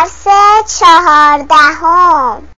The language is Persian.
درس چهاردهم.